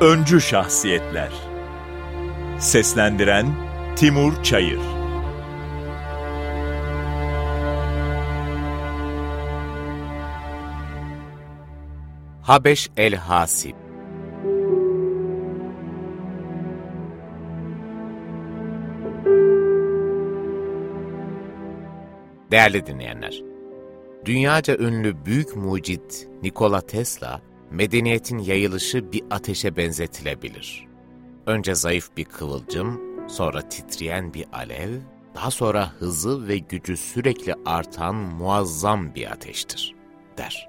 Öncü Şahsiyetler. Seslendiren Timur Çayır. Habeş el-Hasib Değerli dinleyenler, dünyaca ünlü büyük mucit Nikola Tesla, medeniyetin yayılışı bir ateşe benzetilebilir. Önce zayıf bir kıvılcım, sonra titreyen bir alev, daha sonra hızı ve gücü sürekli artan muazzam bir ateştir, der.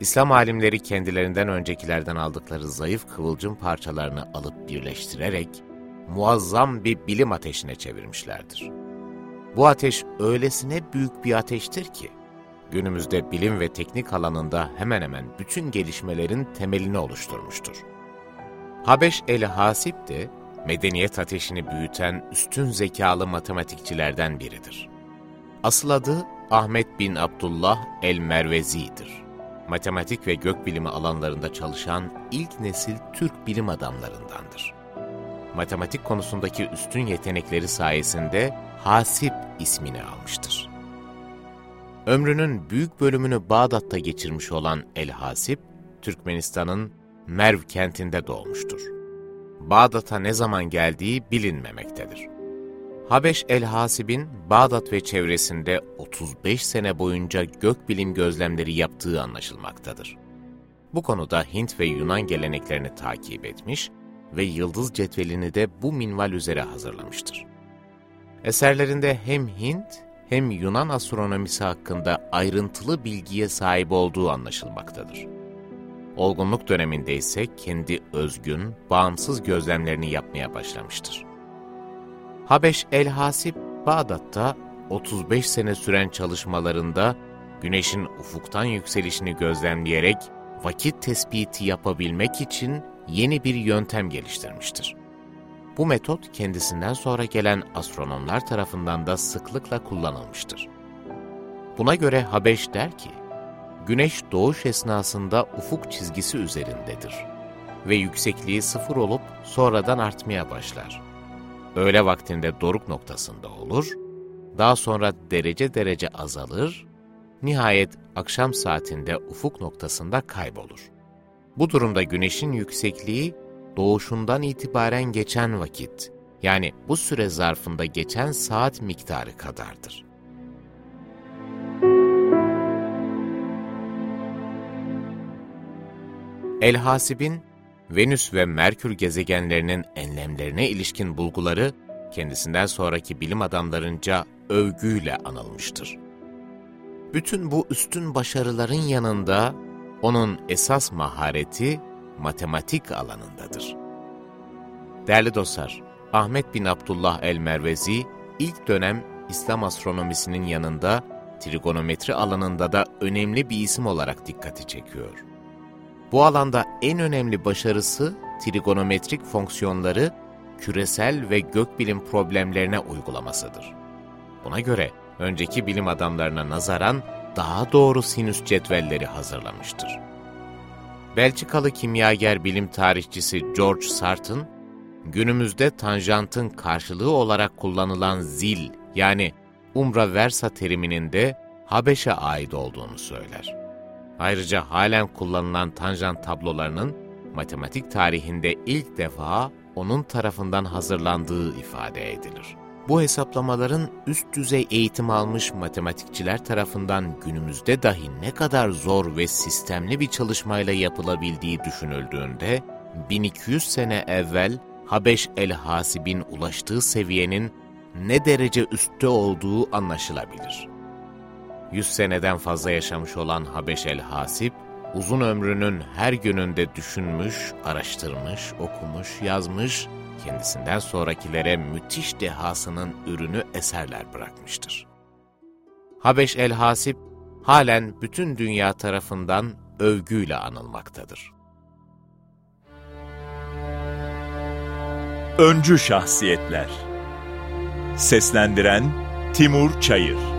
İslam alimleri kendilerinden öncekilerden aldıkları zayıf kıvılcım parçalarını alıp birleştirerek muazzam bir bilim ateşine çevirmişlerdir. Bu ateş öylesine büyük bir ateştir ki, günümüzde bilim ve teknik alanında hemen hemen bütün gelişmelerin temelini oluşturmuştur. Habeş el-Hasip de medeniyet ateşini büyüten üstün zekalı matematikçilerden biridir. Asıl adı Ahmet bin Abdullah el-Mervezi'dir. Matematik ve gökbilimi alanlarında çalışan ilk nesil Türk bilim adamlarındandır. Matematik konusundaki üstün yetenekleri sayesinde Hasip ismini almıştır. Ömrünün büyük bölümünü Bağdat'ta geçirmiş olan El-Hasip, Türkmenistan'ın Merv kentinde doğmuştur. Bağdat'a ne zaman geldiği bilinmemektedir. Habeş el-Hasib'in Bağdat ve çevresinde 35 sene boyunca gökbilim gözlemleri yaptığı anlaşılmaktadır. Bu konuda Hint ve Yunan geleneklerini takip etmiş ve yıldız cetvelini de bu minval üzere hazırlamıştır. Eserlerinde hem Hint hem Yunan astronomisi hakkında ayrıntılı bilgiye sahip olduğu anlaşılmaktadır. Olgunluk döneminde ise kendi özgün, bağımsız gözlemlerini yapmaya başlamıştır. Habeş el-Hasip, Bağdat'ta 35 sene süren çalışmalarında güneşin ufuktan yükselişini gözlemleyerek vakit tespiti yapabilmek için yeni bir yöntem geliştirmiştir. Bu metot kendisinden sonra gelen astronomlar tarafından da sıklıkla kullanılmıştır. Buna göre Habeş der ki, Güneş doğuş esnasında ufuk çizgisi üzerindedir ve yüksekliği sıfır olup sonradan artmaya başlar. Öğle vaktinde doruk noktasında olur, daha sonra derece derece azalır, nihayet akşam saatinde ufuk noktasında kaybolur. Bu durumda güneşin yüksekliği doğuşundan itibaren geçen vakit, yani bu süre zarfında geçen saat miktarı kadardır. El-Hasib'in Venüs ve Merkür gezegenlerinin enlemlerine ilişkin bulguları kendisinden sonraki bilim adamlarınca övgüyle anılmıştır. Bütün bu üstün başarıların yanında onun esas mahareti matematik alanındadır. Değerli dostlar, Ahmet bin Abdullah el-Mervezi ilk dönem İslam astronomisinin yanında trigonometri alanında da önemli bir isim olarak dikkati çekiyor. Bu alanda en önemli başarısı trigonometrik fonksiyonları küresel ve gökbilim problemlerine uygulamasıdır. Buna göre önceki bilim adamlarına nazaran daha doğru sinüs cetvelleri hazırlamıştır. Belçikalı kimyager bilim tarihçisi George Sarton, günümüzde tanjantın karşılığı olarak kullanılan zil yani umra versa teriminin de Habeş'e ait olduğunu söyler. Ayrıca halen kullanılan tanjant tablolarının matematik tarihinde ilk defa onun tarafından hazırlandığı ifade edilir. Bu hesaplamaların üst düzey eğitim almış matematikçiler tarafından günümüzde dahi ne kadar zor ve sistemli bir çalışmayla yapılabildiği düşünüldüğünde, 1200 sene evvel Habeş el-Hasib'in ulaştığı seviyenin ne derece üstte olduğu anlaşılabilir. 100 seneden fazla yaşamış olan Habeş el-Hasib, uzun ömrünün her gününde düşünmüş, araştırmış, okumuş, yazmış, kendisinden sonrakilere müthiş dehasının ürünü eserler bırakmıştır. Habeş el-Hasib, halen bütün dünya tarafından övgüyle anılmaktadır. Öncü Şahsiyetler Seslendiren Timur Çayır